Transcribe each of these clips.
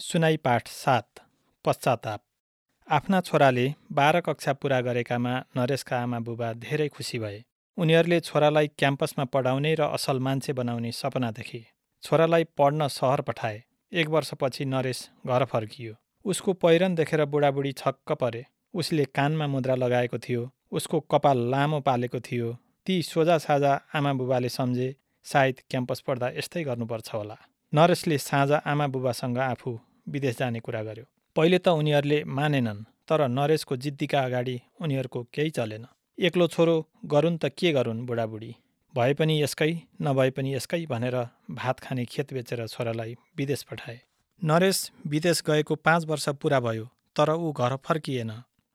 सुनाइ पाठ सात पश्चाताप। आफ्ना छोराले बाह्र कक्षा पुरा गरेकामा नरेशका आमा बुबा धेरै खुसी भए। उनीहरूले छोरालाई क्याम्पसमा पढाउने र असल मान्छे बनाउने सपना देखे। छोरालाई पढ्न सहर पठाए। एक वर्षपछि नरेश घर फर्कियो। उसको पहिरन देखेर बुढाबुढी छक्क परे। उसले कानमा मुद्रा लगाएको थियो। उसको कपाल लामो पालेको थियो। ती सोझा साझा आमा बुबाले सम्झे सायद क्याम्पस पढ्दा यस्तै गर्नुपर्छ होला। नरेशले साँझ आमा बुबासँग आफू विदेश जाने कुरा गर्यो। पहिले त उनीहरूले मानेनन् तर नरेशको जिद्दीका अगाडि उनीहरूको केही चलेन। एक्लो छोरो गरून् त के गरून् बुढाबुढी? भए पनि यसकै नभए पनि यसकै भनेर भात खाने खेत बेचेर छोरालाई विदेश पठाए। नरेश विदेश गएको पाँच वर्ष पुरा भयो तर ऊ घर फर्किएन।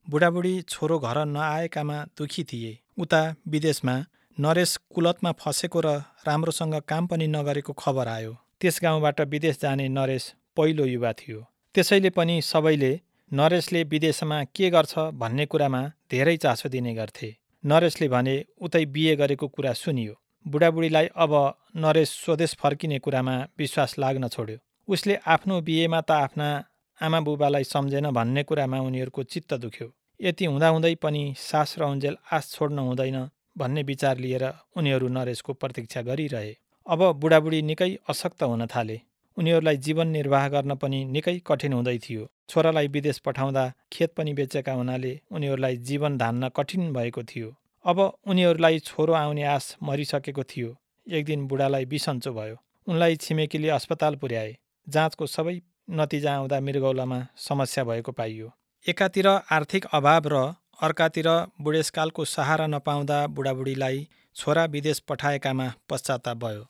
बुढाबुढी छोरो घर नआएकामा दुखी थिए। उता विदेशमा नरेश कुलतमा फसेको र राम्रोसँग काम पनि नगरेको खबर आयो। त्यस गाउँबाट विदेश जाने नरेश पहिलो युवा थियो। त्यसैले पनि सबैले नरेशले विदेशमा के गर्छ भन्ने कुरामा धेरै चासो दिने गर्थे। नरेशले भने उतै बिए गरेको कुरा सुनियो। बुढाबुढीलाई अब नरेश स्वदेश फर्किने कुरामा विश्वास लाग्न छोड्यो। उसले आफ्नो बिहेमा त आफ्ना आमा बुबालाई सम्झेन भन्ने कुरामा उनीहरूको चित्त दुख्यो। यति हुँदाहुँदै पनि सास र उन्जेल आश छोड्न हुँदैन भन्ने विचार लिएर उनीहरू नरेशको प्रतीक्षा गरिरहे। अब बुढाबुढी निकै अशक्त हुन थाले। उनीहरूलाई जीवन निर्वाह गर्न पनि निकै कठिन हुँदै थियो। छोरालाई विदेश पठाउँदा खेत पनि बेचेका हुनाले उनीहरूलाई जीवन धान्न कठिन भएको थियो। अब उनीहरूलाई छोरो आउने आश मरिसकेको थियो। एक दिन बुढालाई बिसन्चो भयो। उनलाई छिमेकीले अस्पताल पुर्याए। जाँचको सबै नतिजा आउँदा मृगौलामा समस्या भएको पाइयो। एकातिर आर्थिक अभाव र अर्कातिर बुढेसकालको सहारा नपाउँदा बुढाबुढीलाई छोरा विदेश पठाएकामा पश्चाताप भयो।